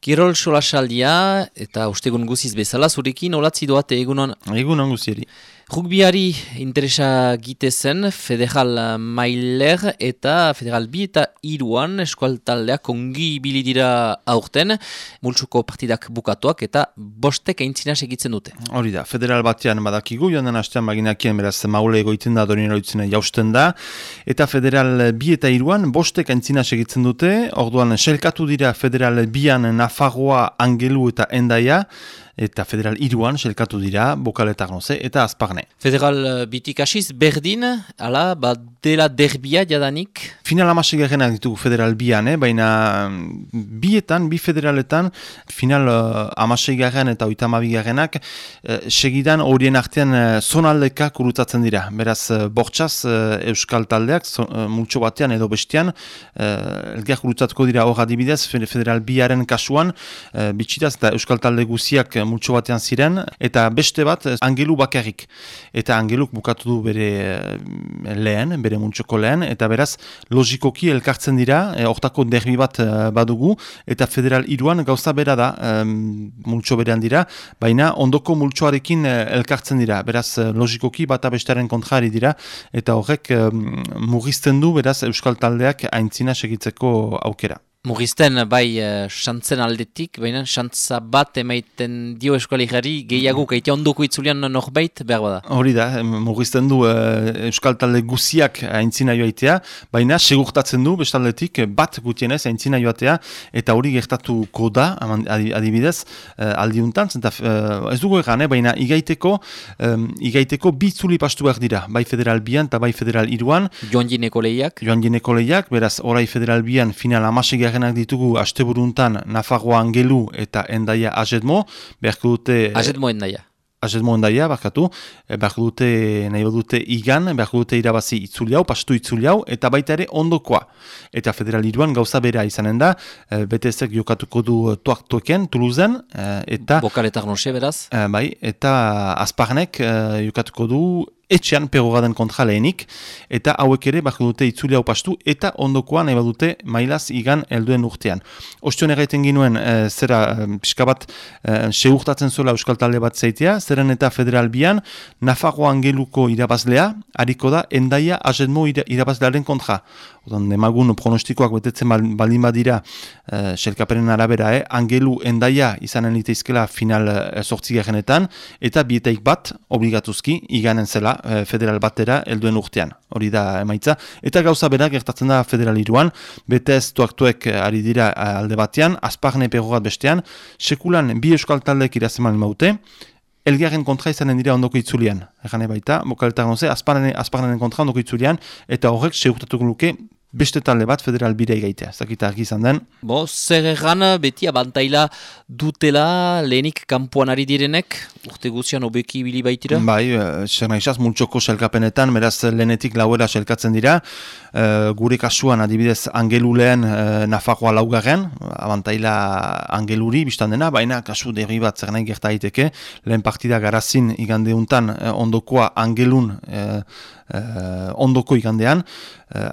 Kirol solasaldia eta ustegun guziz bezala zurekin olatzi doate egunon. Egunon guzieri. Rugbiari interesa gitezen federal mailer eta federal bi eta iruan eskualtaldeak ongi bili dira aurten, multsuko partidak bukatuak eta bostek aintzina segitzen dute. Hori da, federal batean badakigu, joan den hastean baginakien beraz maule egoiten da, dorin eroitzen jausten da, eta federal bi eta iruan bostek aintzina segitzen dute, orduan selkatu dira federal bian Nafarroa, Angelu eta Endaia, eta federal iruan selkatu dira, bokaletak noze, eta azparne. Federal uh, bitik asiz, berdin, ala, bat dela derbia jadanik? Final amasegarrenak ditugu federal bian, eh? baina mm, bietan, bi federaletan, final uh, amasegarren eta oitamabigarrenak, uh, segidan horien artean uh, zonaldeka kurutatzen dira. Beraz, uh, bortxaz, uh, euskal taldeak, so, uh, multxo batean edo bestian, uh, elgeak kurutzatuko dira hor adibidez, federal biaren kasuan, uh, bitxitaz eta euskal talde guziak multxo batean ziren, eta beste bat angelu bakarrik. Eta angeluk bukatu du bere eh, lehen, bere multxoko lehen, eta beraz logikoki elkartzen dira, e, hortako derbi bat badugu, eta federal iruan gauza bera da e, multxo berean dira, baina ondoko multxoarekin elkartzen dira, beraz logikoki bata bestaren kontrari dira, eta horrek e, mugizten du beraz euskal taldeak aintzina segitzeko aukera. Mugisten bai xantzen eh, aldetik, baina xantza bat emaiten dio eskoligari gehiago kaitea ondoko itzulian norbait behar bada. Hori da, mugisten du uh, euskal talde guziak aintzina joaitea, baina segurtatzen du bestaldetik bat gutienez aintzina joatea, eta hori gertatuko da, adibidez, uh, aldiuntan, zenta, ez dugu egan, baina igaiteko, um, igaiteko bitzuli pastu behar dira, bai federal bian eta bai federal iruan. Joan jineko lehiak. Joan jineko lehiak, beraz, orai federal bian final amasik bigarrenak ditugu asteburuntan Nafarroa Angelu eta Endaia Azetmo, beharko dute... Azetmo Endaia. Azetmo Endaia, barkatu, eh, beharko dute, nahi dute igan, beharko dute irabazi itzuliau, pastu itzuliau, eta baita ere ondokoa. Eta federal iruan gauza bera izanen da, eh, BTS-ek jokatuko du tuak token, Toulouse-en, eh, eta... Bokaletak nose beraz? Bai, eta Azparnek jokatuko du etxean perogaden kontra lehenik, eta hauek ere bako dute itzuli hau pastu, eta ondokoan eba dute mailaz igan helduen urtean. Ostion erraiten ginuen, e, zera, e, pixka bat, e, seurtatzen zuela Euskal Talde bat zeitea, zeren eta federal bian, Nafarro Angeluko irabazlea, hariko da, endaia azetmo irabazlearen kontra. Odan, demagun pronostikoak betetzen baldin badira, e, selkaperen arabera, eh? Angelu endaia izanen liteizkela final e, sortzi eta bietaik bat, obligatuzki, iganen zela, Eh, federal batera helduen urtean. Hori da emaitza. Eta gauza berak gertatzen da federal iruan, betez tuaktuek eh, ari dira eh, alde batean, azparne pegogat bestean, sekulan bi euskal taldek irazeman maute, Elgarren kontra izanen dira ondoko itzulian. Egan baita, bokaletar noze, azparnenen kontra ondoko itzulian, eta horrek seurtatuko luke beste talde bat federal bire egaitea, zakita argi izan den. Bo, zer egan beti abantaila dutela lehenik kampuan ari direnek, urte guzian obeki bili baitira? Bai, eh, zer nahi multxoko selkapenetan, beraz lehenetik lauera selkatzen dira, uh, gure kasuan adibidez angelu lehen uh, Nafarroa laugarren, abantaila angeluri biztan dena, baina kasu derri bat zer nahi gerta daiteke, lehen partida garazin igandeuntan uh, ondokoa angelun uh, ondoko igandean, uh,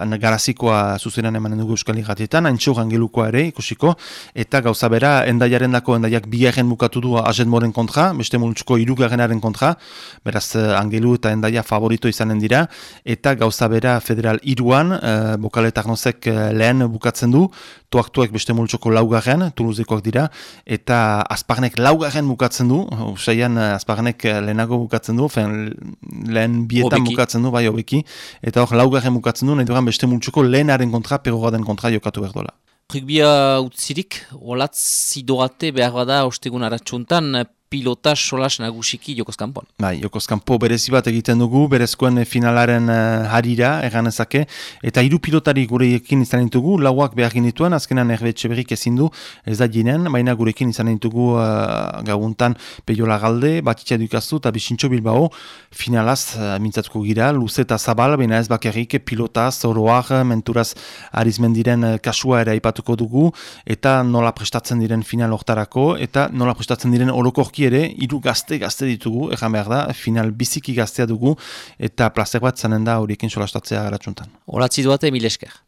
garazikoa zuzenan emanen dugu euskal igatietan, haintxo angelukoa ere ikusiko, eta gauza bera, endaiaren dako endaiak biaren bukatu du azetmoren kontra, beste multsuko irugarrenaren kontra, beraz uh, angelu eta endaia favorito izanen dira, eta gauza bera federal iruan, uh, bokaletak nozek lehen bukatzen du, tuak beste multsoko laugarren, tuluzekoak dira, eta azparnek laugarren bukatzen du, usaian azparnek lehenago bukatzen du, fen, lehen bietan bukatzen du, bai hobeki, eta hor laugarren bukatzen du, nahi duran beste multsoko lehenaren kontra, perogaden kontra jokatu behar dola. Rugbia utzirik, olatz idorate behar bada ostegun aratsuntan, pilota solas nagusiki Jokoskanpon. Bai, Jokoskanpo berezi bat egiten dugu, berezkoen finalaren uh, harira, egan ezake, eta hiru pilotari gurekin izan ditugu, lauak behar ginituen, azkenan erbetxe berrik ezin du, ez da jinen, baina gurekin izan ditugu uh, gauntan peiola galde, batitza dukaztu, eta bisintxo bilbao, finalaz uh, mintzatuko gira, luze eta zabal, baina ez bakarrik pilota, zoroak, menturaz arizmendiren uh, kasua ere aipatuko dugu, eta nola prestatzen diren final hortarako, eta nola prestatzen diren orokorki ere, hiru gazte gazte ditugu, egan behar da, final biziki gaztea dugu, eta plazek bat zanen da horiekin solastatzea garatxuntan. Horatzi duate, mil esker.